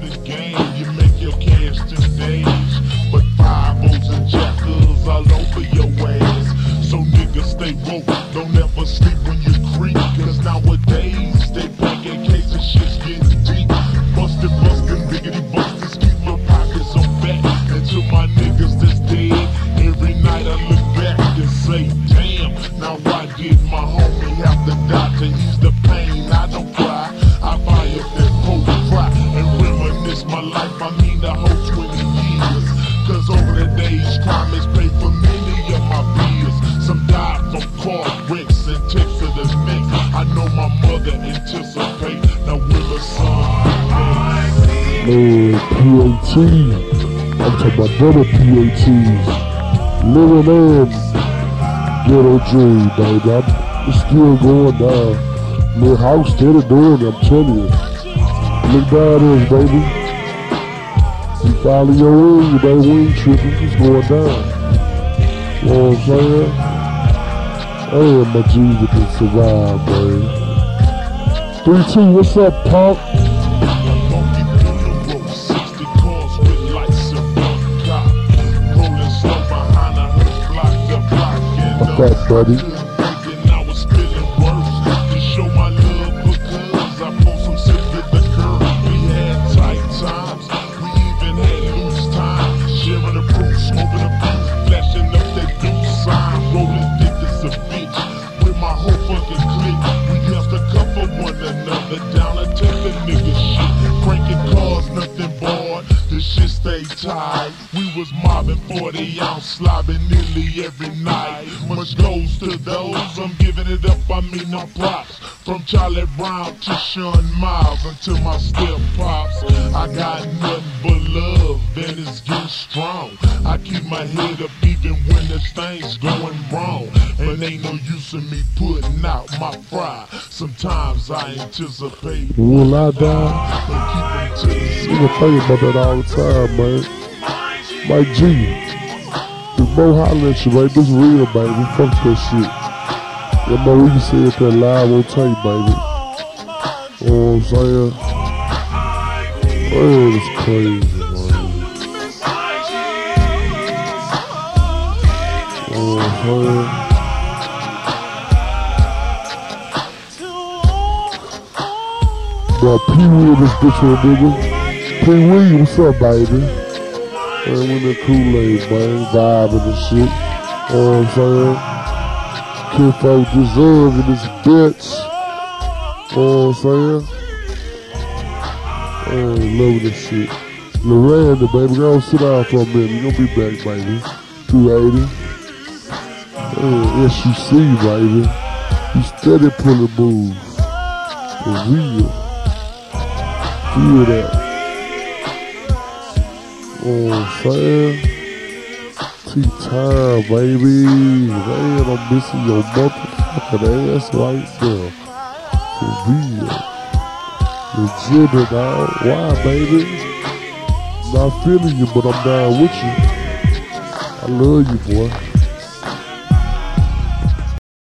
the game, you make your cash today. But five O's and jackers all over your ass. So niggas stay woke, don't ever sleep when you creep. Cause nowadays they pack in case of shit's getting deep. Bustin', bustin', biggity busters, keep my pockets on back. And to my niggas that's dead, every night I look back and say, damn, now I did my I know my mother anticipate. Now will the sun Man, PAT. I'm talking about double PATs. Living on ghetto dream, baby. I'm still going down. Man, house steady doing it, I'm telling you. Look down this, baby. You follow your wing. We ain't tripping. It's going down. You know what I'm saying? Damn, my Jesus can survive, baby. 3-2, what's up, punk? Monkey Buddha road, was mobbing 40 ounce, slobbing nearly every night. Much goes to those, I'm giving it up, I mean no props. From Charlie Brown to Sean Miles until my step pops. I got nothing but love, and it's getting strong. I keep my head up even when the things going wrong. And ain't no use in me putting out my fry. Sometimes I anticipate. Will I die? But keep to the Nigga think about that all the time, man. Mike G. This Mo at you, man. This real, baby. Fuck that shit. Yeah, man, we can say it that live on tape, baby. You know what I'm saying? Oh, man, it's crazy, man. You know? Bro, Wee this bitch nigga. Pee Wee, what's up, baby? Man, we in the Kool-Aid, man. Vibing and shit. You know what I'm saying? Kinfolk deserving this bitch. You know what I'm saying? Man, loving this shit. Loranda, baby, go sit down for a minute. You gonna be back, baby. 280. Man, SUC, baby. You steady pulling moves. For real. Feel that. Oh, I'm saying? T-time, baby. Man, I'm missing your motherfucking ass right there. For real. Legit, dog. Why, baby? Not feeling you, but I'm down with you. I love you, boy.